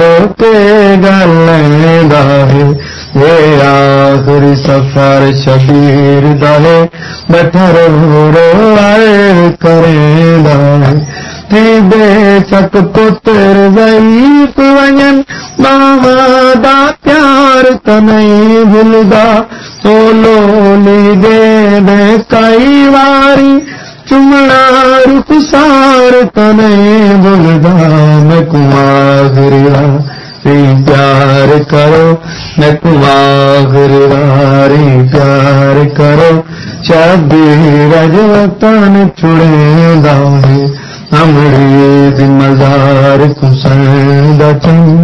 रोके ॻाल्हाईंदा हे आख़िरी सफ़र शबीर दहे नठरो रो आहे करेंदा थी बेशक पुत्र ज़ईफ़ वञनि मां दा प्यार त नहीं भुलदा तो कई वारी चुमणा रुखसार त न कुमागरी प्यार करो न कुमागरी वारी प्यार करो। शबीर जो तन चुड़ेंदा हमरी ज़िम्मेदार कुसैन दचन